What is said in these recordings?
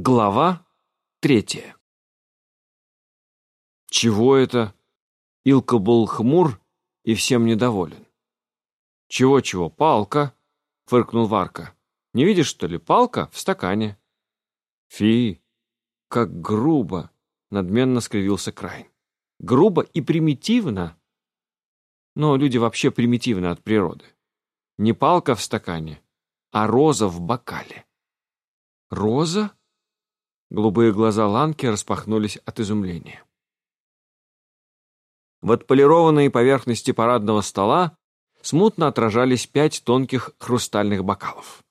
Глава третья. Чего это? Илка был хмур и всем недоволен. Чего-чего, палка, фыркнул Варка. Не видишь, что ли, палка в стакане? Фи, как грубо, надменно скривился Крайн. Грубо и примитивно. Но люди вообще примитивны от природы. Не палка в стакане, а роза в бокале. Роза? Голубые глаза Ланки распахнулись от изумления. В отполированной поверхности парадного стола смутно отражались пять тонких хрустальных бокалов.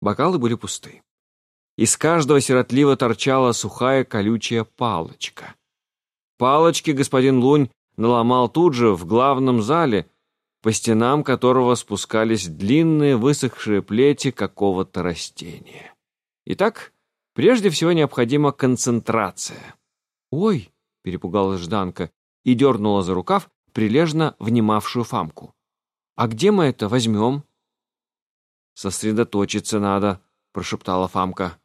Бокалы были пусты. Из каждого сиротливо торчала сухая колючая палочка. Палочки господин Лунь наломал тут же в главном зале, по стенам которого спускались длинные высохшие плети какого-то растения. Итак, Прежде всего необходима концентрация. «Ой!» — перепугалась Жданка и дернула за рукав прилежно внимавшую Фамку. «А где мы это возьмем?» «Сосредоточиться надо», — прошептала Фамка.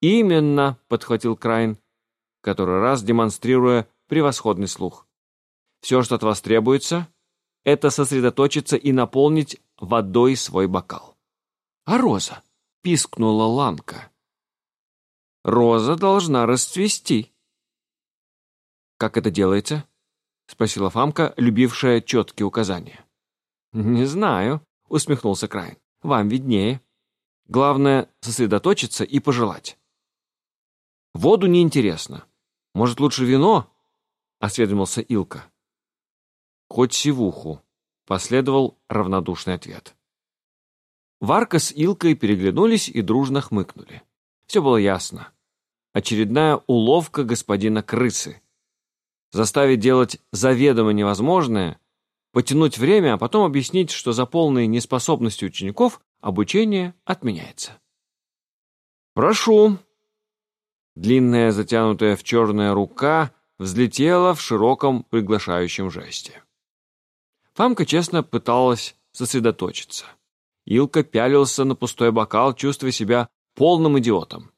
«Именно», — подхватил Крайн, который раз демонстрируя превосходный слух. «Все, что от вас требуется, это сосредоточиться и наполнить водой свой бокал». «А Роза?» — пискнула Ланка. Роза должна расцвести. «Как это делается?» — спросила Фамка, любившая четкие указания. «Не знаю», — усмехнулся Крайн. «Вам виднее. Главное — сосредоточиться и пожелать». «Воду неинтересно. Может, лучше вино?» — осведомился Илка. «Хоть сивуху», — последовал равнодушный ответ. Варка с Илкой переглянулись и дружно хмыкнули. Все было ясно. Очередная уловка господина крысы. Заставить делать заведомо невозможное, потянуть время, а потом объяснить, что за полной неспособностью учеников обучение отменяется. «Прошу!» Длинная, затянутая в черная рука взлетела в широком приглашающем жесте. Фамка честно пыталась сосредоточиться. Илка пялился на пустой бокал, чувствуя себя полным идиотом.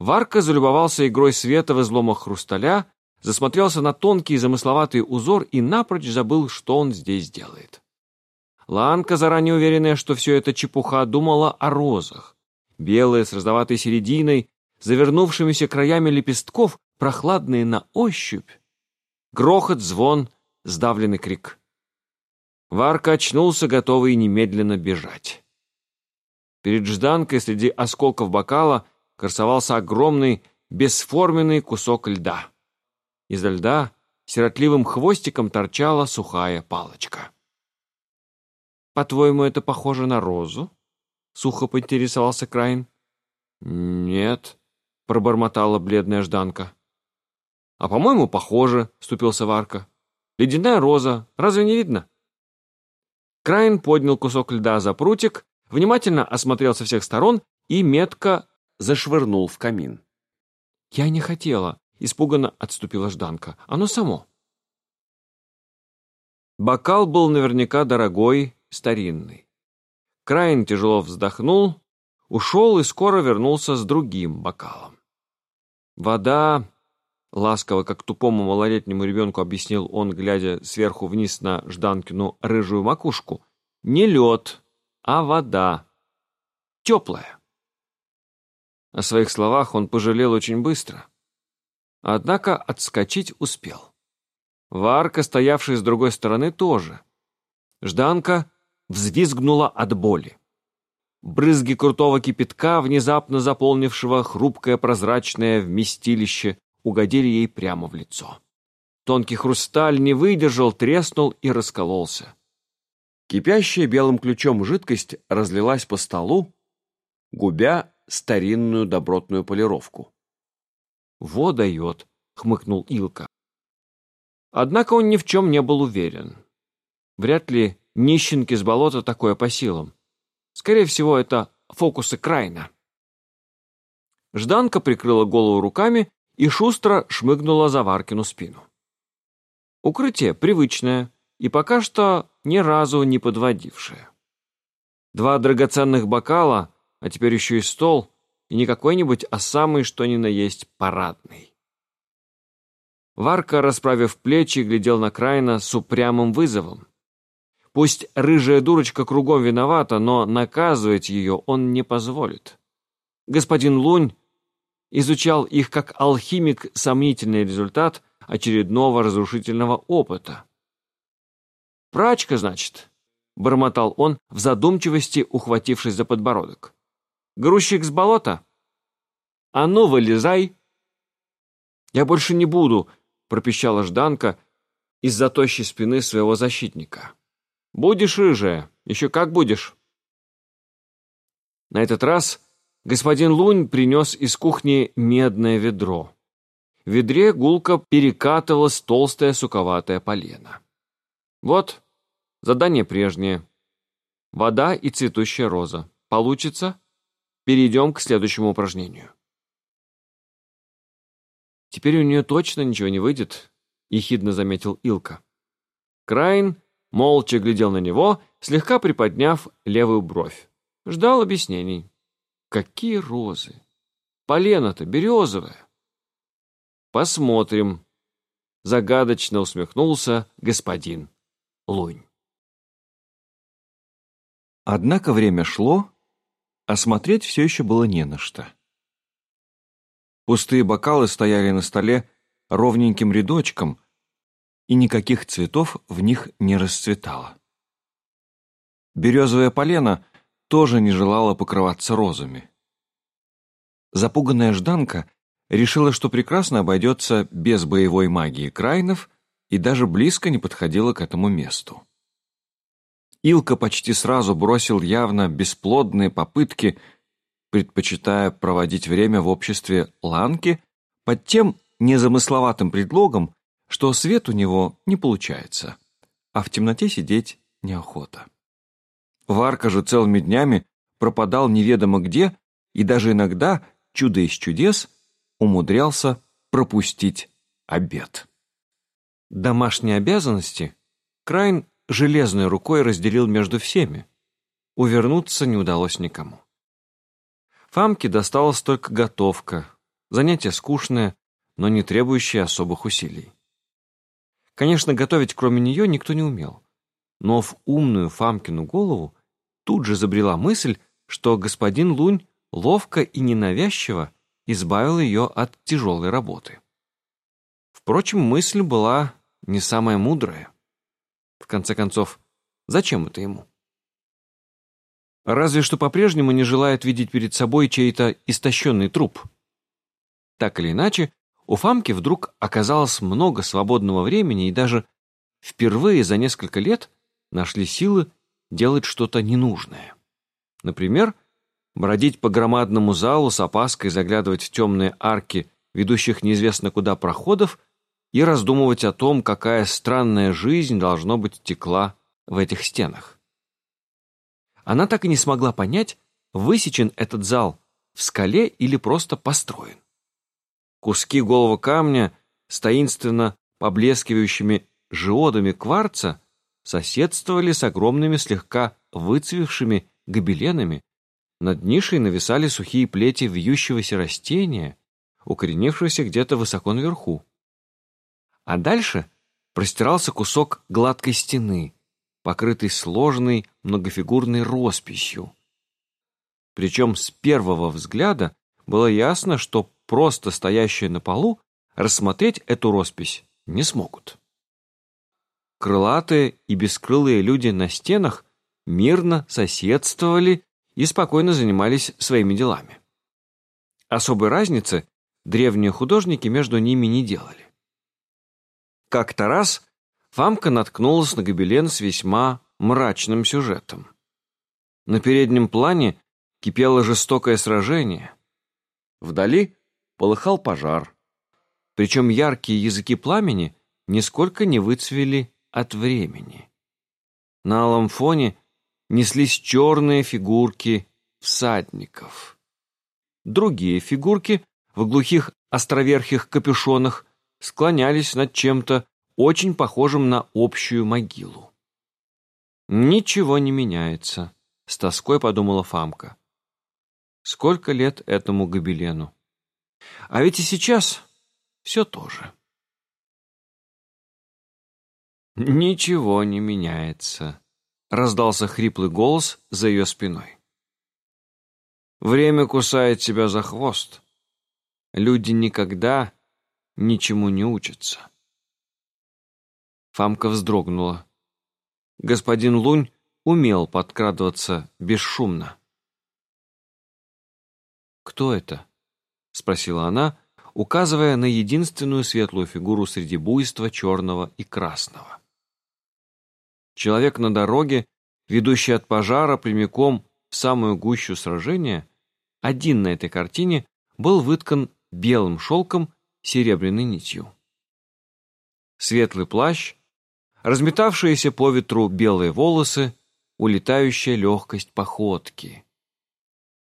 Варка залюбовался игрой света в изломах хрусталя, засмотрелся на тонкий замысловатый узор и напрочь забыл, что он здесь делает. Ланка, заранее уверенная, что все это чепуха, думала о розах. Белые, с розоватой серединой, завернувшимися краями лепестков, прохладные на ощупь. Грохот, звон, сдавленный крик. Варка очнулся, готовый немедленно бежать. Перед Жданкой среди осколков бокала красовался огромный бесформенный кусок льда. Изо льда сиротливым хвостиком торчала сухая палочка. «По-твоему, это похоже на розу?» — сухо поинтересовался Крайн. «Нет», — пробормотала бледная Жданка. «А, по-моему, похоже», — вступился Варка. «Ледяная роза, разве не видно?» Крайн поднял кусок льда за прутик внимательно осмотрел со всех сторон и метко зашвырнул в камин. «Я не хотела», — испуганно отступила Жданка. «Оно само». Бокал был наверняка дорогой, старинный. Краин тяжело вздохнул, ушел и скоро вернулся с другим бокалом. Вода, ласково, как тупому малолетнему ребенку объяснил он, глядя сверху вниз на Жданкину рыжую макушку, не лед, а вода. Теплая. О своих словах он пожалел очень быстро. Однако отскочить успел. Варка, стоявшая с другой стороны, тоже. Жданка взвизгнула от боли. Брызги крутого кипятка, внезапно заполнившего хрупкое прозрачное вместилище, угодили ей прямо в лицо. Тонкий хрусталь не выдержал, треснул и раскололся. Кипящая белым ключом жидкость разлилась по столу, губя старинную добротную полировку. «Во дает!» — хмыкнул Илка. Однако он ни в чем не был уверен. Вряд ли нищенки с болота такое по силам. Скорее всего, это фокусы Крайна. Жданка прикрыла голову руками и шустро шмыгнула за Варкину спину. Укрытие привычное и пока что ни разу не подводившее. Два драгоценных бокала, а теперь еще и стол, и не какой-нибудь, а самый что ни на есть парадный. Варка, расправив плечи, глядел на Крайна с упрямым вызовом. Пусть рыжая дурочка кругом виновата, но наказывать ее он не позволит. Господин Лунь изучал их как алхимик сомнительный результат очередного разрушительного опыта. «Прачка, значит?» — бормотал он в задумчивости, ухватившись за подбородок. «Грузчик с болота? А ну, вылезай!» «Я больше не буду», — пропищала Жданка из-за тощей спины своего защитника. «Будешь, рыжая, еще как будешь!» На этот раз господин Лунь принес из кухни медное ведро. В ведре гулко перекатывалась толстая суковатая полена. Вот, задание прежнее. Вода и цветущая роза. Получится? Перейдем к следующему упражнению. Теперь у нее точно ничего не выйдет, ехидно заметил Илка. Крайн молча глядел на него, слегка приподняв левую бровь. Ждал объяснений. Какие розы? Полено-то березовое. Посмотрим. Загадочно усмехнулся господин Лунь. Однако время шло, а смотреть все еще было не на что. Пустые бокалы стояли на столе ровненьким рядочком, и никаких цветов в них не расцветало. Березовое полено тоже не желало покрываться розами. Запуганная Жданка решила, что прекрасно обойдется без боевой магии Крайнов и даже близко не подходила к этому месту. Илка почти сразу бросил явно бесплодные попытки, предпочитая проводить время в обществе Ланки под тем незамысловатым предлогом, что свет у него не получается, а в темноте сидеть неохота. Варка же целыми днями пропадал неведомо где и даже иногда, чудо из чудес, умудрялся пропустить обед. Домашние обязанности Крайн железной рукой разделил между всеми. Увернуться не удалось никому. Фамке досталась только готовка, занятие скучное, но не требующее особых усилий. Конечно, готовить кроме нее никто не умел, но в умную Фамкину голову тут же забрела мысль, что господин Лунь ловко и ненавязчиво избавил ее от тяжелой работы. Впрочем, мысль была не самое мудрое. В конце концов, зачем это ему? Разве что по-прежнему не желает видеть перед собой чей-то истощенный труп. Так или иначе, у Фамки вдруг оказалось много свободного времени и даже впервые за несколько лет нашли силы делать что-то ненужное. Например, бродить по громадному залу с опаской заглядывать в темные арки, ведущих неизвестно куда проходов – и раздумывать о том, какая странная жизнь, должно быть, текла в этих стенах. Она так и не смогла понять, высечен этот зал в скале или просто построен. Куски голого камня с таинственно поблескивающими жиодами кварца соседствовали с огромными слегка выцвевшими гобеленами, над нишей нависали сухие плети вьющегося растения, укоренившегося где-то высоко наверху. А дальше простирался кусок гладкой стены, покрытый сложной многофигурной росписью. Причем с первого взгляда было ясно, что просто стоящие на полу рассмотреть эту роспись не смогут. Крылатые и бескрылые люди на стенах мирно соседствовали и спокойно занимались своими делами. Особой разницы древние художники между ними не делали. Как-то раз Фамка наткнулась на гобелен с весьма мрачным сюжетом. На переднем плане кипело жестокое сражение. Вдали полыхал пожар. Причем яркие языки пламени нисколько не выцвели от времени. На алом фоне неслись черные фигурки всадников. Другие фигурки в глухих островерхих капюшонах склонялись над чем-то очень похожим на общую могилу. «Ничего не меняется», — с тоской подумала Фамка. Сколько лет этому гобелену? А ведь и сейчас все то же. «Ничего не меняется», — раздался хриплый голос за ее спиной. «Время кусает себя за хвост. Люди никогда ничему не учатся». Фамка вздрогнула. Господин Лунь умел подкрадываться бесшумно. «Кто это?» — спросила она, указывая на единственную светлую фигуру среди буйства черного и красного. Человек на дороге, ведущий от пожара прямиком в самую гущу сражения, один на этой картине был выткан белым шелком серебряной нитью. Светлый плащ, разметавшиеся по ветру белые волосы, улетающая легкость походки.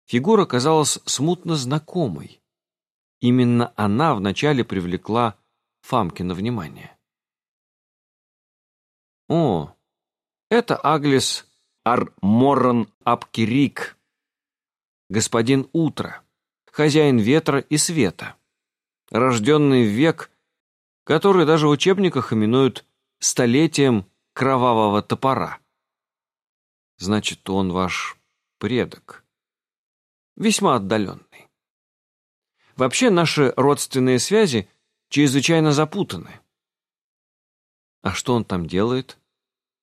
Фигура казалась смутно знакомой. Именно она вначале привлекла Фамкина внимание. «О, это Аглис Арморрон Апкирик, господин Утро, хозяин ветра и света, рожденный век, который даже в учебниках именуют столетием кровавого топора. Значит, он ваш предок, весьма отдаленный. Вообще наши родственные связи чрезвычайно запутаны. А что он там делает?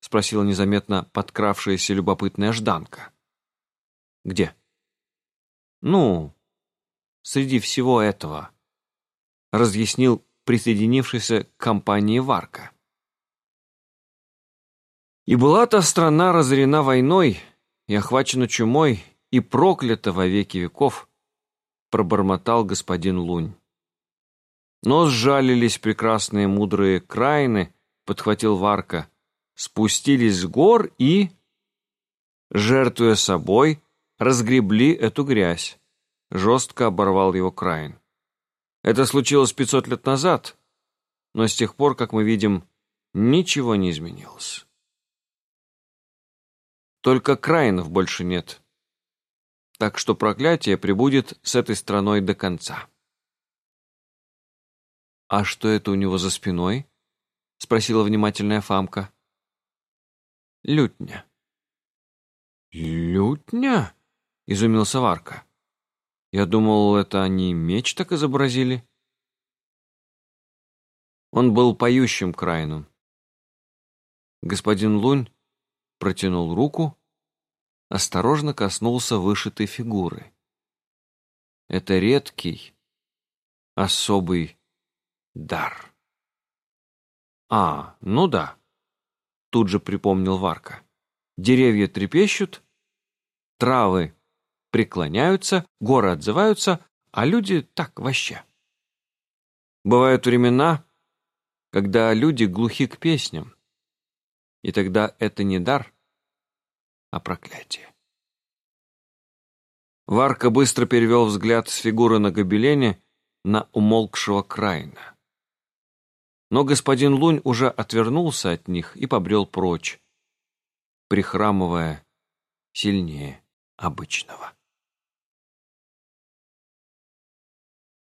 — спросила незаметно подкравшаяся любопытная Жданка. «Где?» «Ну, среди всего этого», — разъяснил присоединившийся к компании Варка. «И была та страна разорена войной и охвачена чумой и проклята во веки веков», — пробормотал господин Лунь. Но сжалились прекрасные мудрые краины, подхватил Варка, спустились с гор и, жертвуя собой, разгребли эту грязь. Жестко оборвал его Крайн. Это случилось 500 лет назад, но с тех пор, как мы видим, ничего не изменилось. Только Краинов больше нет. Так что проклятие прибудет с этой страной до конца. «А что это у него за спиной?» — спросила внимательная Фамка. Лютня. «Лютня?» — изумился Варка. «Я думал, это они меч так изобразили». Он был поющим Крайну. Господин Лунь протянул руку, осторожно коснулся вышитой фигуры. Это редкий, особый дар. А, ну да тут же припомнил Варка. Деревья трепещут, травы преклоняются, горы отзываются, а люди так вообще. Бывают времена, когда люди глухи к песням, и тогда это не дар, а проклятие. Варка быстро перевел взгляд с фигуры на гобелене на умолкшего Крайна. Но господин Лунь уже отвернулся от них и побрел прочь, прихрамывая сильнее обычного.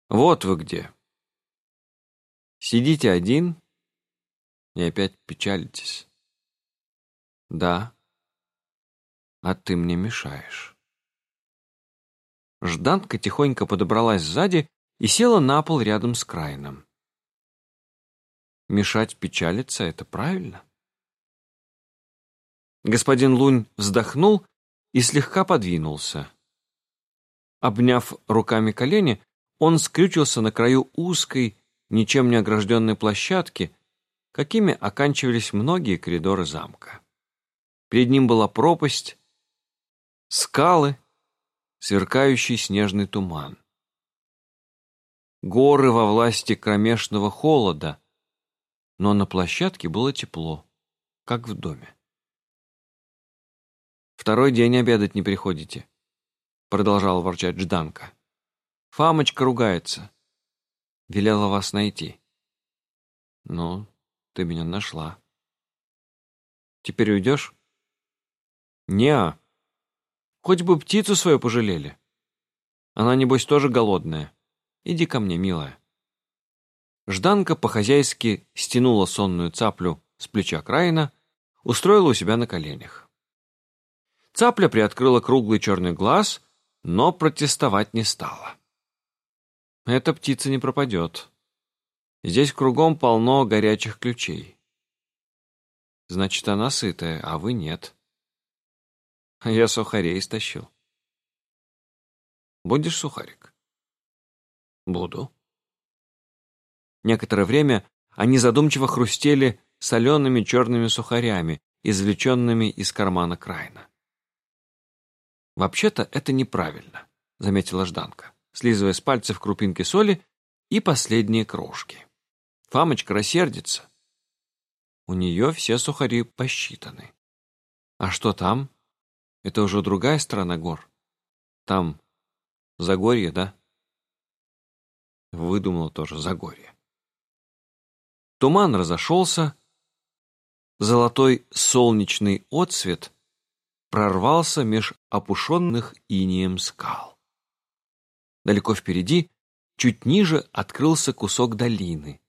Вот вы где. Сидите один и опять печалитесь. Да, а ты мне мешаешь. Жданка тихонько подобралась сзади и села на пол рядом с Крайном. Мешать печалиться — это правильно. Господин Лунь вздохнул и слегка подвинулся. Обняв руками колени, он скрючился на краю узкой, ничем не огражденной площадки, какими оканчивались многие коридоры замка. Перед ним была пропасть, скалы, сверкающий снежный туман. Горы во власти кромешного холода, но на площадке было тепло, как в доме. «Второй день обедать не приходите», — продолжал ворчать Жданка. «Фамочка ругается. Велела вас найти». «Ну, ты меня нашла». «Теперь уйдешь?» «Не-а. Хоть бы птицу свою пожалели. Она, небось, тоже голодная. Иди ко мне, милая». Жданка по-хозяйски стянула сонную цаплю с плеча Краина, устроила у себя на коленях. Цапля приоткрыла круглый черный глаз, но протестовать не стала. Эта птица не пропадет. Здесь кругом полно горячих ключей. Значит, она сытая, а вы нет. Я сухарей стащил. Будешь сухарик? Буду. Некоторое время они задумчиво хрустели солеными черными сухарями, извлеченными из кармана Крайна. «Вообще-то это неправильно», — заметила Жданка, слизывая с пальцев крупинки соли и последние крошки. Фамочка рассердится. У нее все сухари посчитаны. А что там? Это уже другая сторона гор. Там Загорье, да? Выдумал тоже Загорье. Туман разошелся, золотой солнечный отсвет прорвался меж опушенных инеем скал. Далеко впереди, чуть ниже, открылся кусок долины.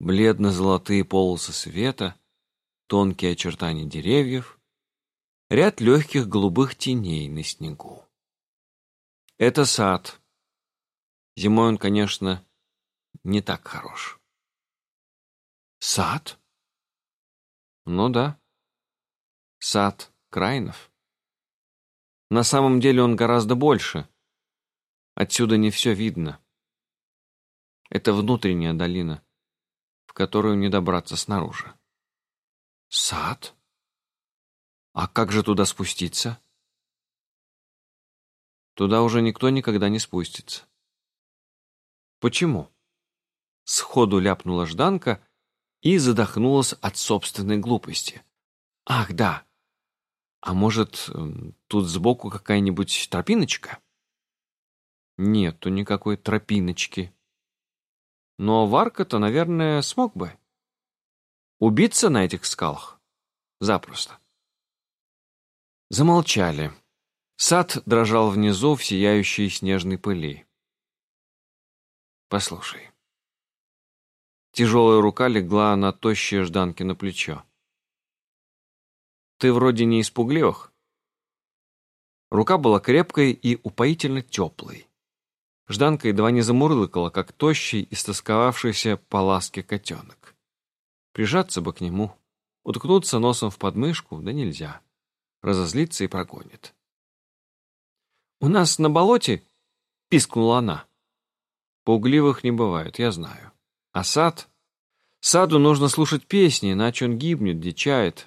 Бледно-золотые полосы света, тонкие очертания деревьев, ряд легких голубых теней на снегу. Это сад. Зимой он, конечно, не так хорош. Сад? Ну да. Сад Крайнов. На самом деле он гораздо больше. Отсюда не все видно. Это внутренняя долина, в которую не добраться снаружи. Сад? А как же туда спуститься? Туда уже никто никогда не спустится. Почему? Сходу ляпнула Жданка и задохнулась от собственной глупости. Ах, да. А может, тут сбоку какая-нибудь тропиночка? Нету никакой тропиночки. Но Варка-то, наверное, смог бы. Убиться на этих скалах? Запросто. Замолчали. Сад дрожал внизу в сияющей снежной пыли. «Послушай». Тяжелая рука легла на тощее Жданки на плечо. «Ты вроде не испугливых?» Рука была крепкой и упоительно теплой. Жданка едва не замурлыкала, как тощий, истосковавшийся по ласке котенок. Прижаться бы к нему, уткнуться носом в подмышку, да нельзя. Разозлиться и прогонит. «У нас на болоте...» — пискнула она. «Пугливых не бывает, я знаю. А сад? Саду нужно слушать песни, иначе он гибнет, дичает.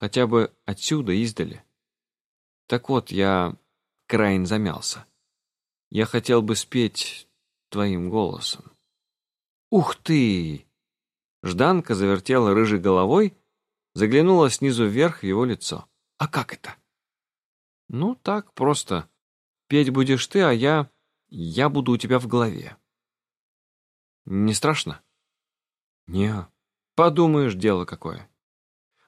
Хотя бы отсюда, издали. Так вот, я...» Краин замялся. «Я хотел бы спеть твоим голосом». «Ух ты!» Жданка завертела рыжей головой, заглянула снизу вверх в его лицо. «А как это?» «Ну, так, просто Петь будешь ты, а я... я буду у тебя в голове. Не страшно? Не. Подумаешь, дело какое.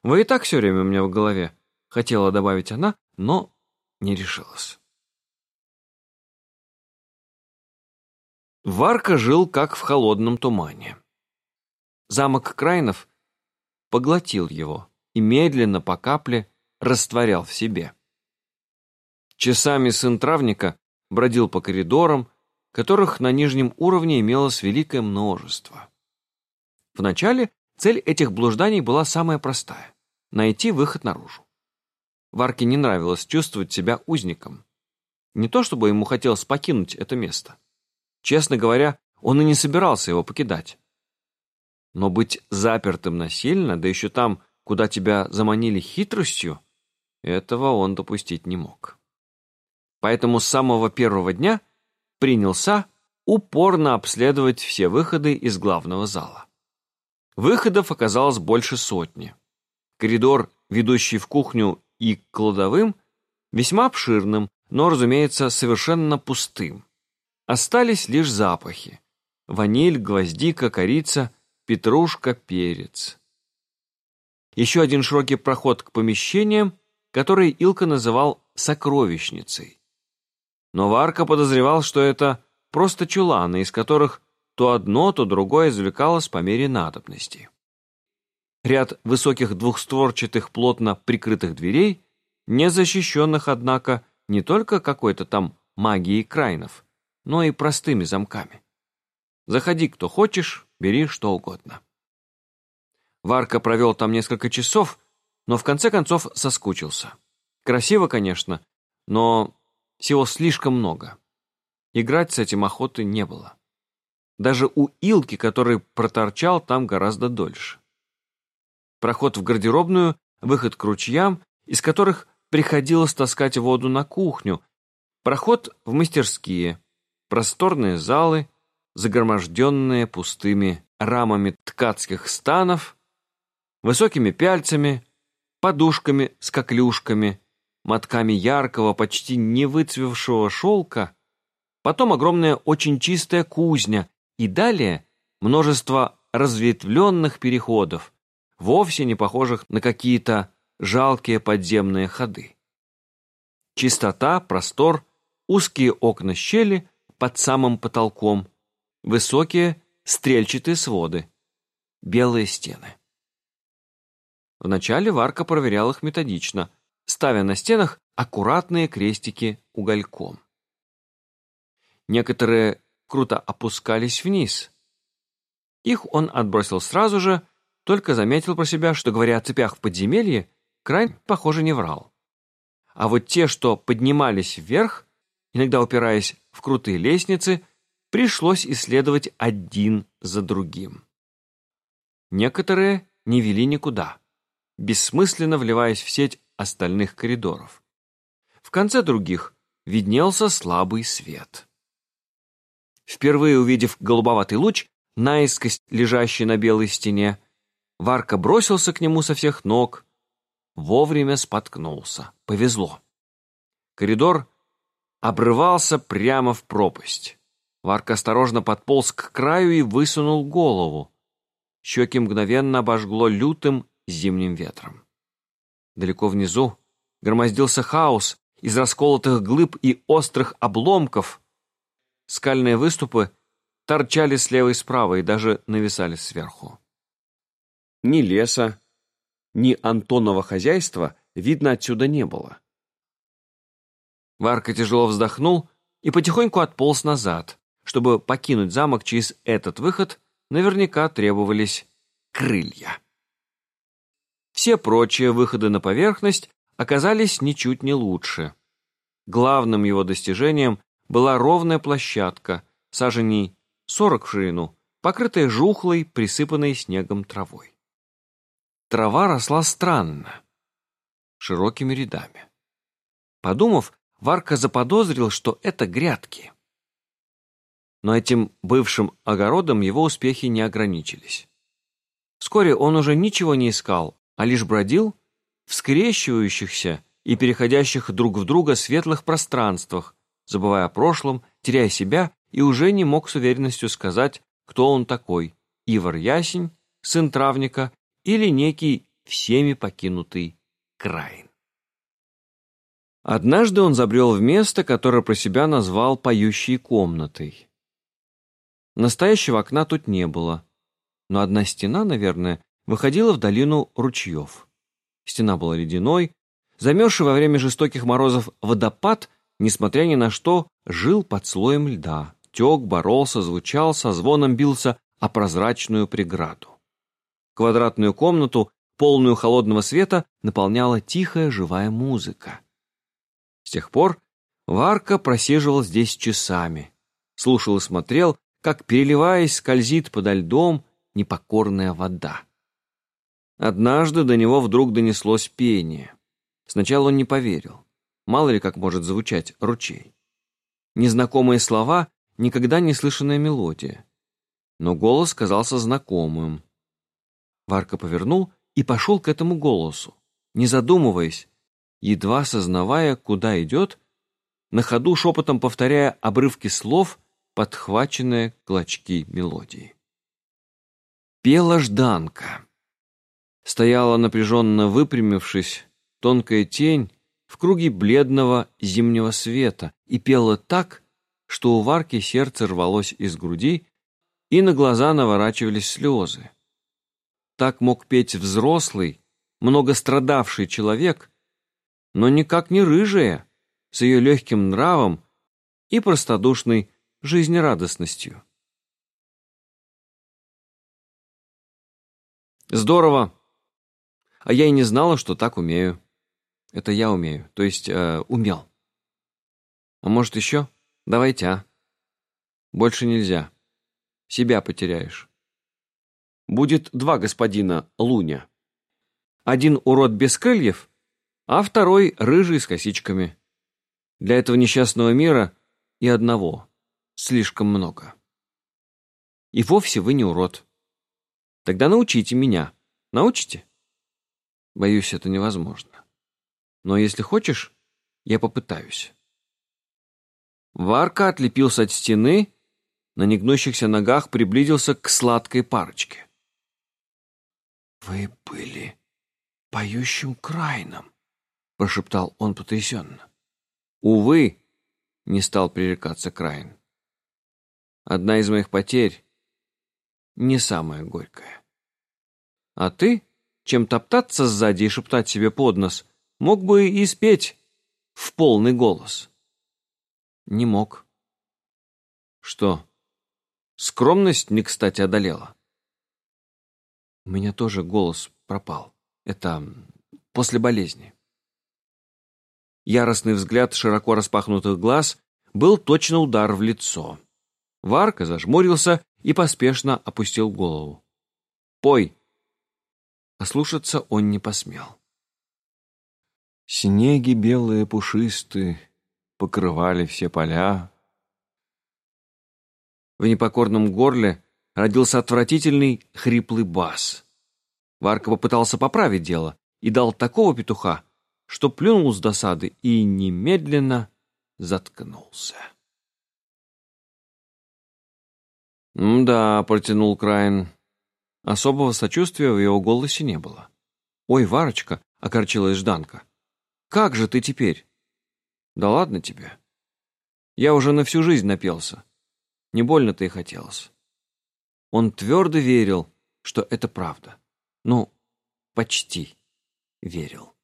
Вы и так все время у меня в голове. Хотела добавить она, но не решилась. Варка жил как в холодном тумане. Замок Крайнов поглотил его и медленно по капле растворял в себе. Часами сын травника бродил по коридорам, которых на нижнем уровне имелось великое множество. Вначале цель этих блужданий была самая простая — найти выход наружу. Варке не нравилось чувствовать себя узником. Не то чтобы ему хотелось покинуть это место. Честно говоря, он и не собирался его покидать. Но быть запертым насильно, да еще там, куда тебя заманили хитростью, этого он допустить не мог. Поэтому с самого первого дня принялся упорно обследовать все выходы из главного зала. Выходов оказалось больше сотни. Коридор, ведущий в кухню и к кладовым, весьма обширным, но, разумеется, совершенно пустым. Остались лишь запахи. Ваниль, гвоздика, корица, петрушка, перец. Еще один широкий проход к помещениям, который Илка называл «сокровищницей». Но Варка подозревал, что это просто чуланы, из которых то одно, то другое извлекалось по мере надобности. Ряд высоких двухстворчатых плотно прикрытых дверей, не защищенных, однако, не только какой-то там магией крайнов, но и простыми замками. Заходи, кто хочешь, бери что угодно. Варка провел там несколько часов, но в конце концов соскучился. Красиво, конечно, но всего слишком много. Играть с этим охоты не было. Даже у Илки, который проторчал там гораздо дольше. Проход в гардеробную, выход к ручьям, из которых приходилось таскать воду на кухню, проход в мастерские, просторные залы, загроможденные пустыми рамами ткацких станов, высокими пяльцами, подушками с коклюшками, мотками яркого, почти не выцвевшего шелка, потом огромная очень чистая кузня и далее множество разветвленных переходов, вовсе не похожих на какие-то жалкие подземные ходы. Чистота, простор, узкие окна-щели под самым потолком, высокие стрельчатые своды, белые стены. Вначале Варка проверял их методично, ставя на стенах аккуратные крестики угольком. Некоторые круто опускались вниз. Их он отбросил сразу же, только заметил про себя, что, говоря о цепях в подземелье, Крайн, похоже, не врал. А вот те, что поднимались вверх, иногда упираясь в крутые лестницы, пришлось исследовать один за другим. Некоторые не вели никуда, бессмысленно вливаясь в сеть остальных коридоров. В конце других виднелся слабый свет. Впервые увидев голубоватый луч, наискось лежащий на белой стене, Варка бросился к нему со всех ног, вовремя споткнулся. Повезло. Коридор обрывался прямо в пропасть. Варка осторожно подполз к краю и высунул голову. Щеки мгновенно обожгло лютым зимним ветром. Далеко внизу громоздился хаос из расколотых глыб и острых обломков. Скальные выступы торчали слева и справа и даже нависали сверху. Ни леса, ни Антонова хозяйства видно отсюда не было. Варка тяжело вздохнул и потихоньку отполз назад. Чтобы покинуть замок через этот выход, наверняка требовались крылья. Все прочие выходы на поверхность оказались ничуть не лучше. Главным его достижением была ровная площадка, саженей 40 в ширину, покрытая жухлой, присыпанной снегом травой. Трава росла странно, широкими рядами. Подумав, Варка заподозрил, что это грядки. Но этим бывшим огородом его успехи не ограничились. Вскоре он уже ничего не искал, а лишь бродил в скрещивающихся и переходящих друг в друга светлых пространствах, забывая о прошлом, теряя себя и уже не мог с уверенностью сказать, кто он такой – Ивар Ясень, сын травника или некий всеми покинутый Краин. Однажды он забрел в место, которое про себя назвал «поющей комнатой». Настоящего окна тут не было, но одна стена, наверное, выходила в долину ручьев. Стена была ледяной, замерзший во время жестоких морозов водопад, несмотря ни на что, жил под слоем льда, тек, боролся, звучал, со звоном бился о прозрачную преграду. Квадратную комнату, полную холодного света, наполняла тихая живая музыка. С тех пор Варка просиживал здесь часами, слушал и смотрел, как, переливаясь, скользит подо льдом непокорная вода. Однажды до него вдруг донеслось пение. Сначала он не поверил. Мало ли как может звучать ручей. Незнакомые слова, никогда не слышанная мелодия. Но голос казался знакомым. Варка повернул и пошел к этому голосу, не задумываясь, едва сознавая, куда идет, на ходу шепотом повторяя обрывки слов, подхваченные клочки мелодии. Пела Жданка. Стояла напряженно выпрямившись, тонкая тень, в круге бледного зимнего света и пела так, что у Варки сердце рвалось из груди, и на глаза наворачивались слезы. Так мог петь взрослый, многострадавший человек, но никак не рыжая, с ее легким нравом и простодушной жизнерадостностью. Здорово. А я и не знала, что так умею. Это я умею, то есть э, умел. А может еще? Давайте, а? Больше нельзя. Себя потеряешь. Будет два господина Луня. Один урод без крыльев, а второй рыжий с косичками. Для этого несчастного мира и одного слишком много. И вовсе вы не урод. Тогда научите меня. Научите? Боюсь, это невозможно. Но если хочешь, я попытаюсь. Варка отлепился от стены, на негнущихся ногах приблизился к сладкой парочке. «Вы были поющим крайном», — прошептал он потрясенно. «Увы», — не стал пререкаться Крайн. «Одна из моих потерь не самая горькая. А ты, чем топтаться сзади и шептать себе под нос, мог бы и спеть в полный голос». Не мог. Что, скромность не кстати одолела? У меня тоже голос пропал. Это после болезни. Яростный взгляд широко распахнутых глаз был точно удар в лицо. Варка зажмурился и поспешно опустил голову. «Пой!» Ослушаться он не посмел. Снеги белые пушистые, покрывали все поля. В непокорном горле родился отвратительный хриплый бас. Варка попытался поправить дело и дал такого петуха, что плюнул с досады и немедленно заткнулся. «Да», — протянул Крайн. Особого сочувствия в его голосе не было. «Ой, Варочка», — окорчилась Жданка, — «как же ты теперь?» Да ладно тебе. Я уже на всю жизнь напелся. Не больно-то и хотелось. Он твердо верил, что это правда. Ну, почти верил.